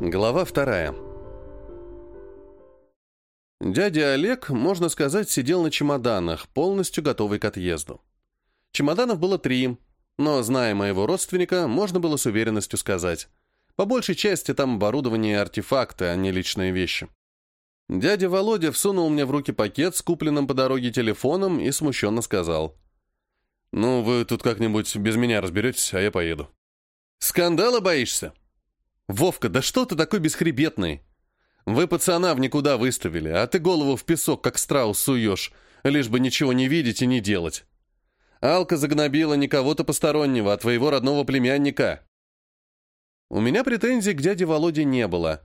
Глава вторая. Дядя Олег, можно сказать, сидел на чемоданах, полностью готовый к отъезду. Чемоданов было три, но, зная моего родственника, можно было с уверенностью сказать. По большей части там оборудование и артефакты, а не личные вещи. Дядя Володя всунул мне в руки пакет с купленным по дороге телефоном и смущенно сказал. «Ну, вы тут как-нибудь без меня разберетесь, а я поеду». «Скандала боишься?» «Вовка, да что ты такой бесхребетный? Вы пацана в никуда выставили, а ты голову в песок, как страус, суешь, лишь бы ничего не видеть и не делать. Алка загнобила не кого-то постороннего, а твоего родного племянника». У меня претензий к дяде Володе не было.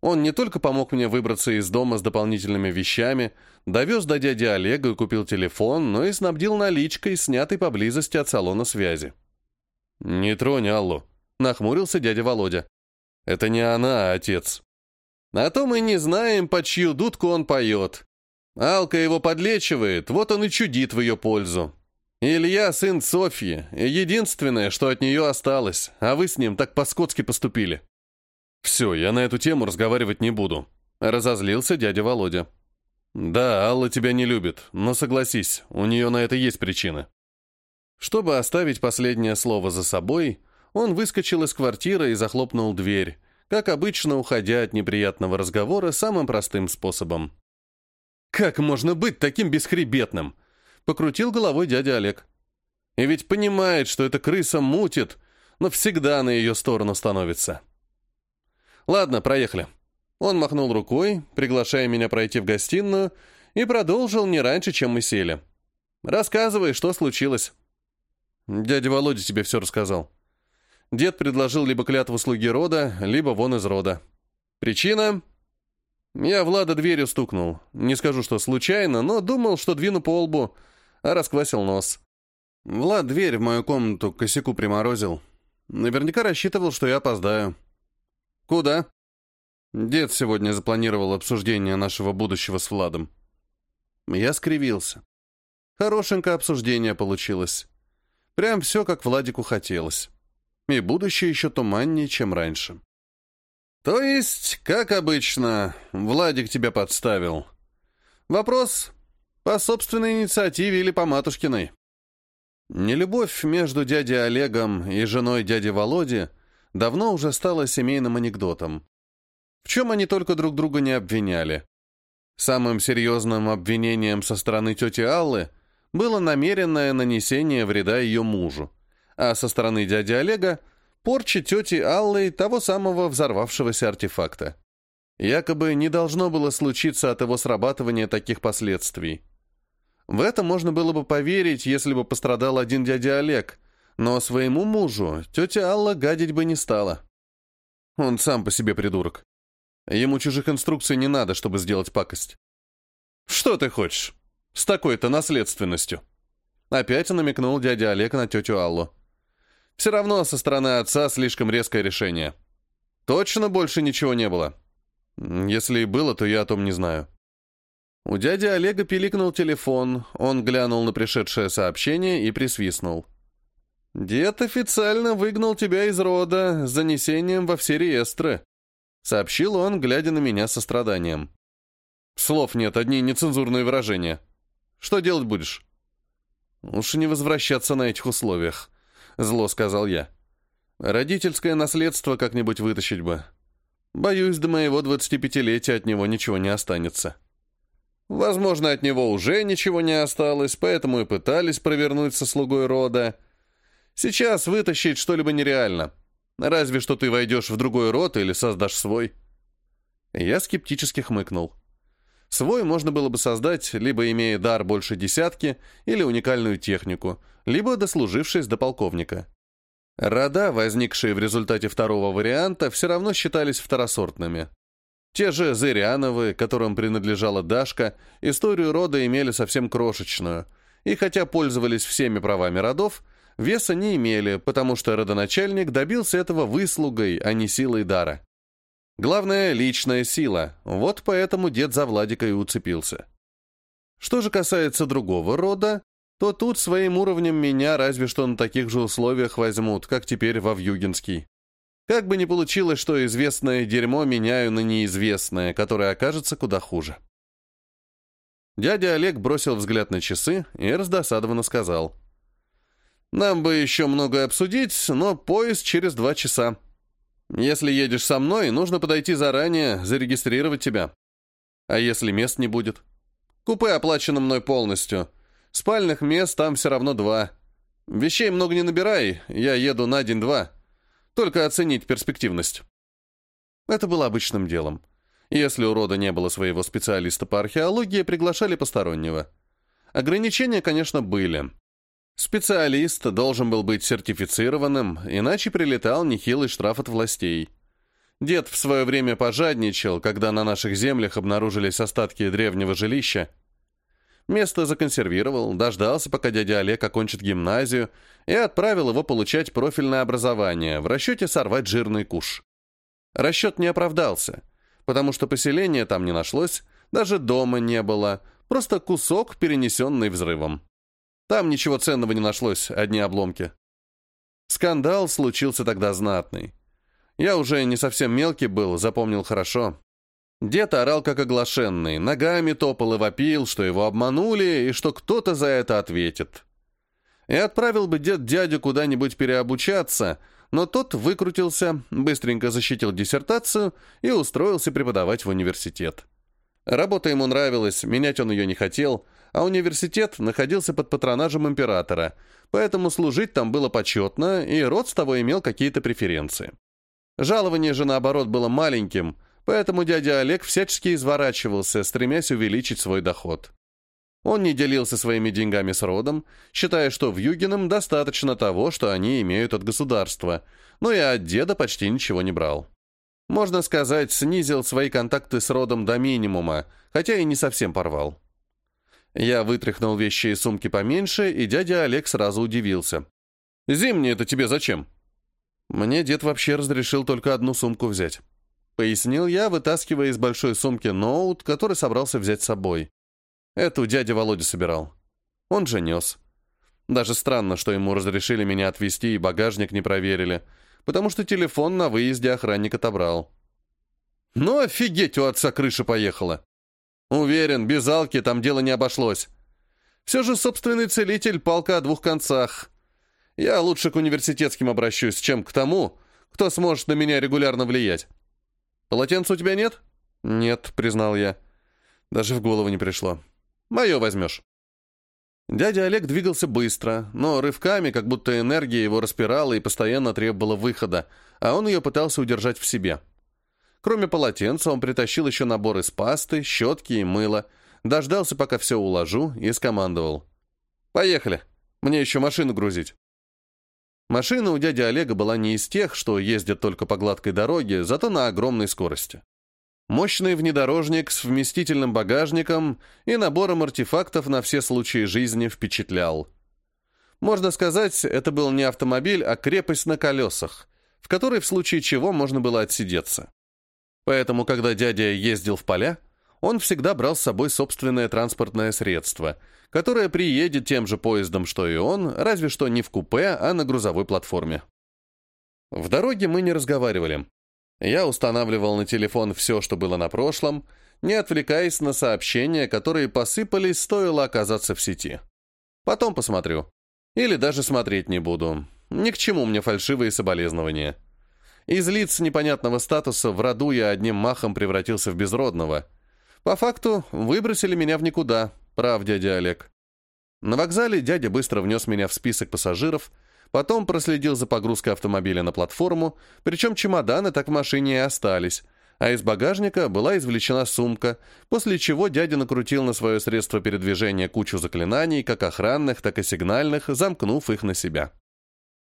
Он не только помог мне выбраться из дома с дополнительными вещами, довез до дяди Олега и купил телефон, но и снабдил наличкой, снятой поблизости от салона связи. «Не тронь Аллу», — нахмурился дядя Володя. Это не она, а отец. А то мы не знаем, по чью дудку он поет. Алка его подлечивает, вот он и чудит в ее пользу. Илья сын Софьи, единственное, что от нее осталось, а вы с ним так по-скотски поступили. Все, я на эту тему разговаривать не буду. Разозлился дядя Володя. Да, Алла тебя не любит, но согласись, у нее на это есть причины. Чтобы оставить последнее слово за собой, он выскочил из квартиры и захлопнул дверь, как обычно, уходя от неприятного разговора самым простым способом. «Как можно быть таким бесхребетным?» — покрутил головой дядя Олег. «И ведь понимает, что эта крыса мутит, но всегда на ее сторону становится». «Ладно, проехали». Он махнул рукой, приглашая меня пройти в гостиную, и продолжил не раньше, чем мы сели. «Рассказывай, что случилось». «Дядя Володя тебе все рассказал». Дед предложил либо клятву слуги рода, либо вон из рода. Причина? Я Влада дверью стукнул. Не скажу, что случайно, но думал, что двину по лбу, а расквасил нос. Влад дверь в мою комнату к косяку приморозил. Наверняка рассчитывал, что я опоздаю. Куда? Дед сегодня запланировал обсуждение нашего будущего с Владом. Я скривился. Хорошенькое обсуждение получилось. Прям все, как Владику хотелось и будущее еще туманнее, чем раньше. То есть, как обычно, Владик тебя подставил. Вопрос, по собственной инициативе или по матушкиной? Нелюбовь между дядей Олегом и женой дяди Володи давно уже стала семейным анекдотом. В чем они только друг друга не обвиняли. Самым серьезным обвинением со стороны тети Аллы было намеренное нанесение вреда ее мужу, а со стороны дяди Олега порча тети Аллы того самого взорвавшегося артефакта. Якобы не должно было случиться от его срабатывания таких последствий. В это можно было бы поверить, если бы пострадал один дядя Олег, но своему мужу тетя Алла гадить бы не стала. Он сам по себе придурок. Ему чужих инструкций не надо, чтобы сделать пакость. «Что ты хочешь? С такой-то наследственностью?» Опять намекнул дядя Олег на тетю Аллу. Все равно со стороны отца слишком резкое решение. Точно больше ничего не было? Если и было, то я о том не знаю. У дяди Олега пиликнул телефон, он глянул на пришедшее сообщение и присвистнул. «Дед официально выгнал тебя из рода с занесением во все реестры», сообщил он, глядя на меня со страданием. «Слов нет, одни нецензурные выражения. Что делать будешь?» «Уж не возвращаться на этих условиях», — зло сказал я. «Родительское наследство как-нибудь вытащить бы. Боюсь, до моего двадцатипятилетия от него ничего не останется». Возможно, от него уже ничего не осталось, поэтому и пытались провернуть со слугой рода. Сейчас вытащить что-либо нереально. Разве что ты войдешь в другой род или создашь свой. Я скептически хмыкнул. Свой можно было бы создать, либо имея дар больше десятки, или уникальную технику, либо дослужившись до полковника. Рода, возникшие в результате второго варианта, все равно считались второсортными. Те же Зыряновы, которым принадлежала Дашка, историю рода имели совсем крошечную, и хотя пользовались всеми правами родов, веса не имели, потому что родоначальник добился этого выслугой, а не силой дара. Главное — личная сила, вот поэтому дед за Владика и уцепился. Что же касается другого рода, то тут своим уровнем меня разве что на таких же условиях возьмут, как теперь во Вьюгинский. Как бы ни получилось, что известное дерьмо меняю на неизвестное, которое окажется куда хуже. Дядя Олег бросил взгляд на часы и раздосадованно сказал. «Нам бы еще многое обсудить, но поезд через два часа. Если едешь со мной, нужно подойти заранее, зарегистрировать тебя. А если мест не будет? Купе оплачено мной полностью. Спальных мест там все равно два. Вещей много не набирай, я еду на день-два. Только оценить перспективность». Это было обычным делом. Если у рода не было своего специалиста по археологии, приглашали постороннего. Ограничения, конечно, были. Специалист должен был быть сертифицированным, иначе прилетал нехилый штраф от властей. Дед в свое время пожадничал, когда на наших землях обнаружились остатки древнего жилища. Место законсервировал, дождался, пока дядя Олег окончит гимназию, и отправил его получать профильное образование, в расчете сорвать жирный куш. Расчет не оправдался – потому что поселения там не нашлось, даже дома не было, просто кусок, перенесенный взрывом. Там ничего ценного не нашлось, одни обломки. Скандал случился тогда знатный. Я уже не совсем мелкий был, запомнил хорошо. Дед орал как оглашенный, ногами топал и вопил, что его обманули и что кто-то за это ответит. И отправил бы дед дядю куда-нибудь переобучаться — но тот выкрутился, быстренько защитил диссертацию и устроился преподавать в университет. Работа ему нравилась, менять он ее не хотел, а университет находился под патронажем императора, поэтому служить там было почетно, и род с того имел какие-то преференции. Жалование же, наоборот, было маленьким, поэтому дядя Олег всячески изворачивался, стремясь увеличить свой доход. Он не делился своими деньгами с родом, считая, что в Югином достаточно того, что они имеют от государства, но и от деда почти ничего не брал. Можно сказать, снизил свои контакты с родом до минимума, хотя и не совсем порвал. Я вытряхнул вещи из сумки поменьше, и дядя Олег сразу удивился. «Зимний это тебе зачем?» Мне дед вообще разрешил только одну сумку взять. Пояснил я, вытаскивая из большой сумки ноут, который собрался взять с собой. Эту дядя Володя собирал. Он же нес. Даже странно, что ему разрешили меня отвезти и багажник не проверили, потому что телефон на выезде охранник отобрал. Ну офигеть, у отца крыша поехала. Уверен, без Алки там дело не обошлось. Все же собственный целитель палка о двух концах. Я лучше к университетским обращусь, чем к тому, кто сможет на меня регулярно влиять. Полотенца у тебя нет? Нет, признал я. Даже в голову не пришло. Мое возьмешь». Дядя Олег двигался быстро, но рывками, как будто энергия его распирала и постоянно требовала выхода, а он ее пытался удержать в себе. Кроме полотенца, он притащил еще набор из пасты, щетки и мыла, дождался, пока все уложу, и скомандовал. «Поехали, мне еще машину грузить». Машина у дяди Олега была не из тех, что ездят только по гладкой дороге, зато на огромной скорости. Мощный внедорожник с вместительным багажником и набором артефактов на все случаи жизни впечатлял. Можно сказать, это был не автомобиль, а крепость на колесах, в которой в случае чего можно было отсидеться. Поэтому, когда дядя ездил в поля, он всегда брал с собой собственное транспортное средство, которое приедет тем же поездом, что и он, разве что не в купе, а на грузовой платформе. В дороге мы не разговаривали. Я устанавливал на телефон все, что было на прошлом, не отвлекаясь на сообщения, которые посыпались, стоило оказаться в сети. Потом посмотрю. Или даже смотреть не буду. Ни к чему мне фальшивые соболезнования. Из лиц непонятного статуса в роду я одним махом превратился в безродного. По факту, выбросили меня в никуда, прав дядя Олег. На вокзале дядя быстро внес меня в список пассажиров, Потом проследил за погрузкой автомобиля на платформу, причем чемоданы так в машине и остались, а из багажника была извлечена сумка, после чего дядя накрутил на свое средство передвижения кучу заклинаний, как охранных, так и сигнальных, замкнув их на себя.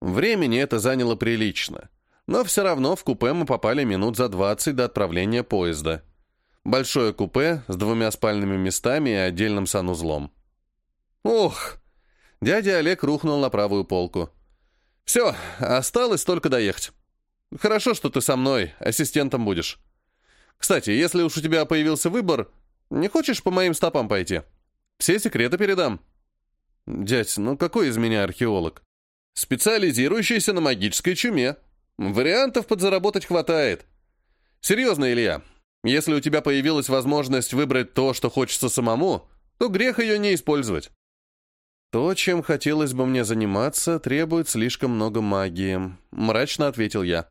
Времени это заняло прилично, но все равно в купе мы попали минут за 20 до отправления поезда. Большое купе с двумя спальными местами и отдельным санузлом. «Ох!» Дядя Олег рухнул на правую полку. Все, осталось только доехать. Хорошо, что ты со мной, ассистентом будешь. Кстати, если уж у тебя появился выбор, не хочешь по моим стопам пойти? Все секреты передам. Дядь, ну какой из меня археолог? Специализирующийся на магической чуме. Вариантов подзаработать хватает. Серьезно, Илья, если у тебя появилась возможность выбрать то, что хочется самому, то грех ее не использовать. То, чем хотелось бы мне заниматься, требует слишком много магии, мрачно ответил я.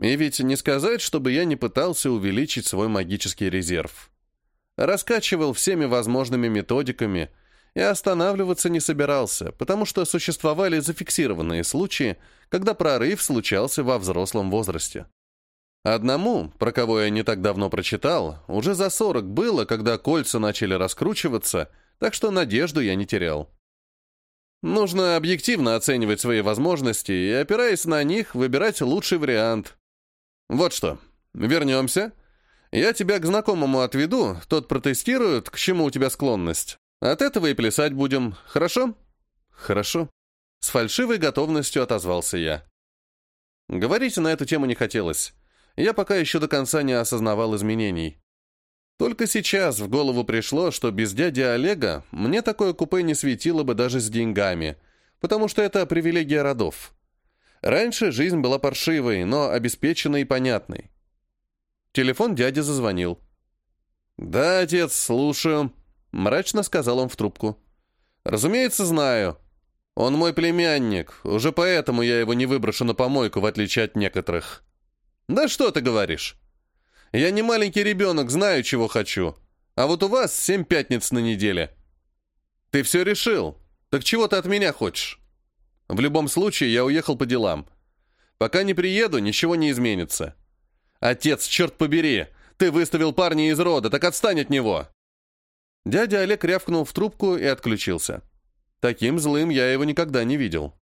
И ведь не сказать, чтобы я не пытался увеличить свой магический резерв. Раскачивал всеми возможными методиками и останавливаться не собирался, потому что существовали зафиксированные случаи, когда прорыв случался во взрослом возрасте. Одному, про кого я не так давно прочитал, уже за 40 было, когда кольца начали раскручиваться, так что надежду я не терял. Нужно объективно оценивать свои возможности и, опираясь на них, выбирать лучший вариант. Вот что, вернемся. Я тебя к знакомому отведу, тот протестирует, к чему у тебя склонность. От этого и плясать будем, хорошо? Хорошо. С фальшивой готовностью отозвался я. Говорить на эту тему не хотелось. Я пока еще до конца не осознавал изменений. Только сейчас в голову пришло, что без дяди Олега мне такое купе не светило бы даже с деньгами, потому что это привилегия родов. Раньше жизнь была паршивой, но обеспеченной и понятной. Телефон дяди зазвонил. «Да, отец, слушаю», — мрачно сказал он в трубку. «Разумеется, знаю. Он мой племянник, уже поэтому я его не выброшу на помойку, в отличие от некоторых». «Да что ты говоришь? Я не маленький ребенок, знаю, чего хочу. А вот у вас семь пятниц на неделе. Ты все решил. Так чего ты от меня хочешь?» В любом случае, я уехал по делам. Пока не приеду, ничего не изменится. Отец, черт побери, ты выставил парня из рода, так отстань от него!» Дядя Олег рявкнул в трубку и отключился. Таким злым я его никогда не видел.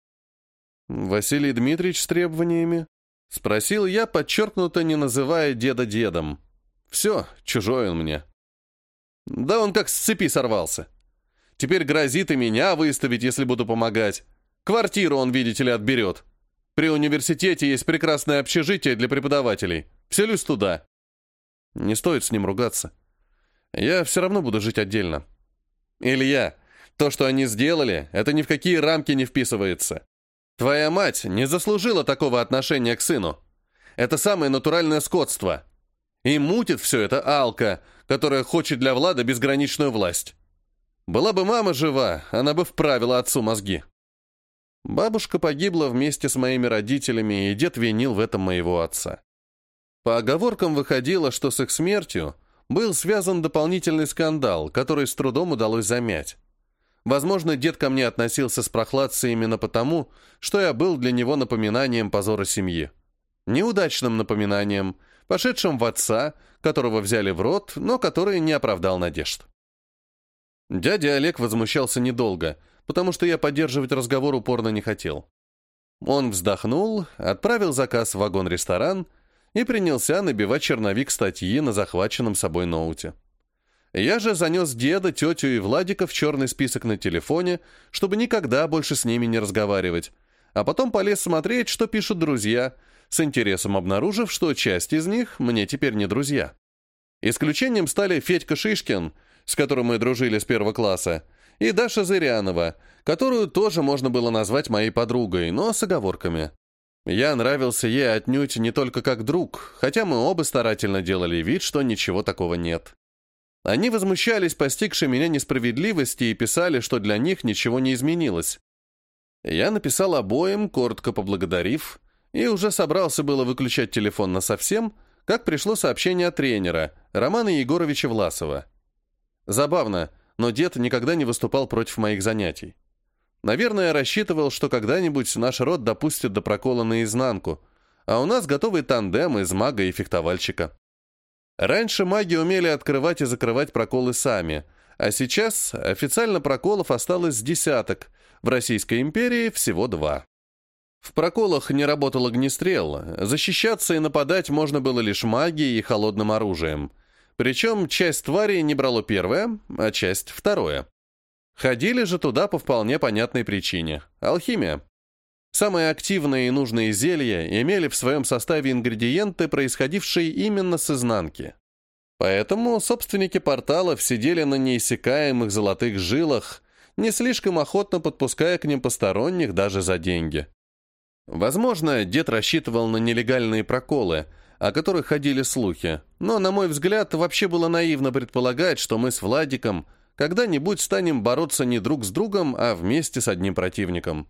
«Василий Дмитриевич с требованиями?» Спросил я, подчеркнуто не называя деда дедом. «Все, чужой он мне». «Да он как с цепи сорвался. Теперь грозит и меня выставить, если буду помогать. Квартиру он, видите ли, отберет. При университете есть прекрасное общежитие для преподавателей. Вселюсь туда. Не стоит с ним ругаться. Я все равно буду жить отдельно. Илья, то, что они сделали, это ни в какие рамки не вписывается. Твоя мать не заслужила такого отношения к сыну. Это самое натуральное скотство. И мутит все это Алка, которая хочет для Влада безграничную власть. Была бы мама жива, она бы вправила отцу мозги. Бабушка погибла вместе с моими родителями, и дед винил в этом моего отца. По оговоркам выходило, что с их смертью был связан дополнительный скандал, который с трудом удалось замять. Возможно, дед ко мне относился с прохладцей именно потому, что я был для него напоминанием позора семьи. Неудачным напоминанием, пошедшим в отца, которого взяли в рот, но который не оправдал надежд. Дядя Олег возмущался недолго – потому что я поддерживать разговор упорно не хотел. Он вздохнул, отправил заказ в вагон-ресторан и принялся набивать черновик статьи на захваченном собой ноуте. Я же занес деда, тетю и Владика в черный список на телефоне, чтобы никогда больше с ними не разговаривать, а потом полез смотреть, что пишут друзья, с интересом обнаружив, что часть из них мне теперь не друзья. Исключением стали Федька Шишкин, с которым мы дружили с первого класса, и Даша Зырянова, которую тоже можно было назвать моей подругой, но с оговорками. Я нравился ей отнюдь не только как друг, хотя мы оба старательно делали вид, что ничего такого нет. Они возмущались постигшей меня несправедливости и писали, что для них ничего не изменилось. Я написал обоим, коротко поблагодарив, и уже собрался было выключать телефон на совсем, как пришло сообщение от тренера, Романа Егоровича Власова. Забавно, но дед никогда не выступал против моих занятий. Наверное, рассчитывал, что когда-нибудь наш род допустит до прокола наизнанку, а у нас готовый тандем из мага и фехтовальщика. Раньше маги умели открывать и закрывать проколы сами, а сейчас официально проколов осталось десяток, в Российской империи всего два. В проколах не работал огнестрел, защищаться и нападать можно было лишь магией и холодным оружием, причем часть тварей не брало первое, а часть второе. Ходили же туда по вполне понятной причине – алхимия. Самые активные и нужные зелья имели в своем составе ингредиенты, происходившие именно с изнанки. Поэтому собственники порталов сидели на неиссякаемых золотых жилах, не слишком охотно подпуская к ним посторонних даже за деньги. Возможно, дед рассчитывал на нелегальные проколы, о которых ходили слухи, но, на мой взгляд, вообще было наивно предполагать, что мы с Владиком когда-нибудь станем бороться не друг с другом, а вместе с одним противником.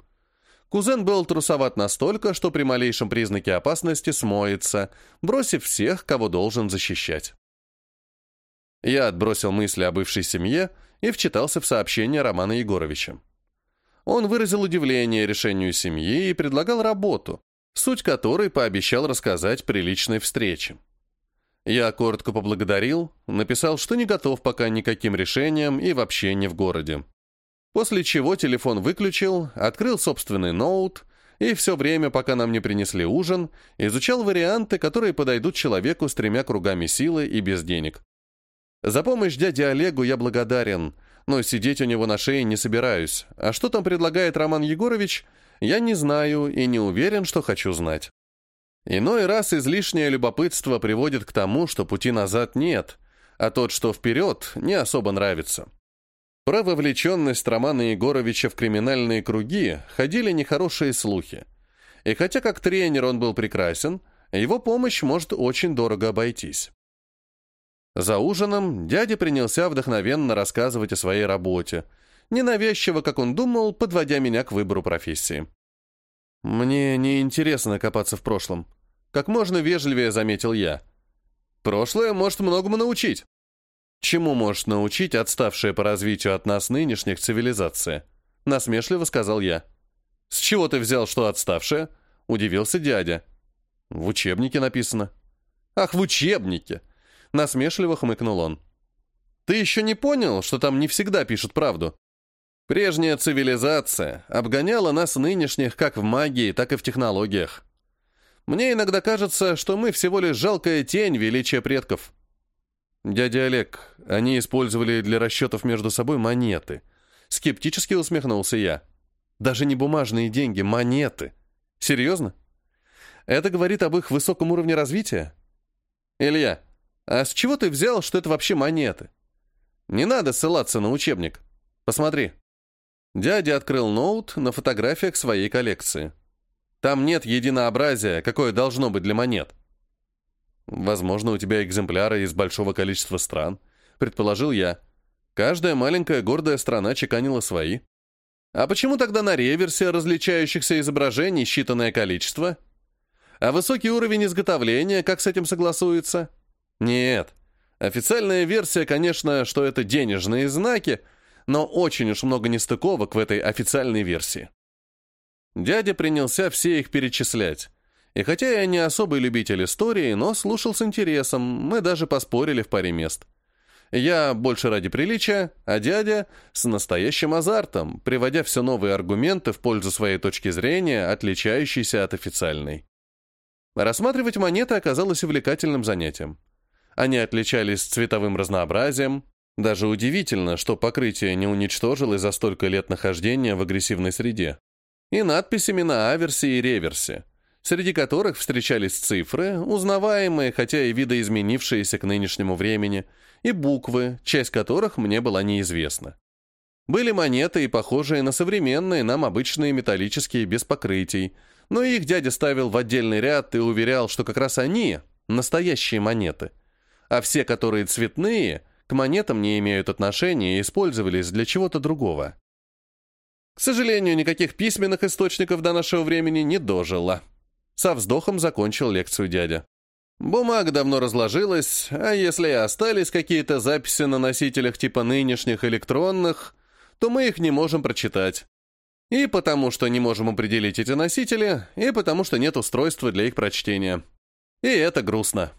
Кузен был трусоват настолько, что при малейшем признаке опасности смоется, бросив всех, кого должен защищать. Я отбросил мысли о бывшей семье и вчитался в сообщение Романа Егоровича. Он выразил удивление решению семьи и предлагал работу, суть которой пообещал рассказать при личной встрече. Я коротко поблагодарил, написал, что не готов пока никаким решениям и вообще не в городе. После чего телефон выключил, открыл собственный ноут и все время, пока нам не принесли ужин, изучал варианты, которые подойдут человеку с тремя кругами силы и без денег. За помощь дяде Олегу я благодарен, но сидеть у него на шее не собираюсь. А что там предлагает Роман Егорович, я не знаю и не уверен, что хочу знать. Иной раз излишнее любопытство приводит к тому, что пути назад нет, а тот, что вперед, не особо нравится. Про вовлеченность Романа Егоровича в криминальные круги ходили нехорошие слухи. И хотя как тренер он был прекрасен, его помощь может очень дорого обойтись. За ужином дядя принялся вдохновенно рассказывать о своей работе, ненавязчиво, как он думал, подводя меня к выбору профессии. «Мне не интересно копаться в прошлом», — как можно вежливее заметил я. «Прошлое может многому научить». «Чему может научить отставшая по развитию от нас нынешних цивилизация?» — насмешливо сказал я. «С чего ты взял, что отставшая?» — удивился дядя. «В учебнике написано». «Ах, в учебнике!» — насмешливо хмыкнул он. «Ты еще не понял, что там не всегда пишут правду? Прежняя цивилизация обгоняла нас нынешних как в магии, так и в технологиях. Мне иногда кажется, что мы всего лишь жалкая тень величия предков. Дядя Олег, они использовали для расчетов между собой монеты. Скептически усмехнулся я. Даже не бумажные деньги, монеты. Серьезно? Это говорит об их высоком уровне развития? Илья, а с чего ты взял, что это вообще монеты? Не надо ссылаться на учебник. Посмотри. Дядя открыл ноут на фотографиях своей коллекции. Там нет единообразия, какое должно быть для монет. Возможно, у тебя экземпляры из большого количества стран, предположил я. Каждая маленькая гордая страна чеканила свои. А почему тогда на реверсе различающихся изображений считанное количество? А высокий уровень изготовления, как с этим согласуется? Нет. Официальная версия, конечно, что это денежные знаки, но очень уж много нестыковок в этой официальной версии. Дядя принялся все их перечислять. И хотя я не особый любитель истории, но слушал с интересом, мы даже поспорили в паре мест. Я больше ради приличия, а дядя с настоящим азартом, приводя все новые аргументы в пользу своей точки зрения, отличающейся от официальной. Рассматривать монеты оказалось увлекательным занятием. Они отличались цветовым разнообразием, даже удивительно, что покрытие не уничтожилось за столько лет нахождения в агрессивной среде. И надписями на аверсе и реверсе, среди которых встречались цифры, узнаваемые, хотя и видоизменившиеся к нынешнему времени, и буквы, часть которых мне была неизвестна. Были монеты и похожие на современные нам обычные металлические без покрытий, но их дядя ставил в отдельный ряд и уверял, что как раз они – настоящие монеты, а все, которые цветные – к монетам не имеют отношения и использовались для чего-то другого. К сожалению, никаких письменных источников до нашего времени не дожило. Со вздохом закончил лекцию дядя. Бумага давно разложилась, а если и остались какие-то записи на носителях типа нынешних электронных, то мы их не можем прочитать. И потому, что не можем определить эти носители, и потому, что нет устройства для их прочтения. И это грустно.